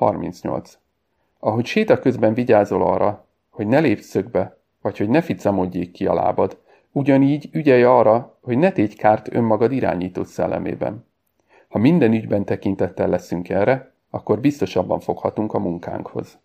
38. Ahogy séta közben vigyázol arra, hogy ne lépj szögbe, vagy hogy ne ficamodjék ki a lábad, ugyanígy ügyelj arra, hogy ne tégy kárt önmagad irányított szellemében. Ha minden ügyben tekintettel leszünk erre, akkor biztosabban foghatunk a munkánkhoz.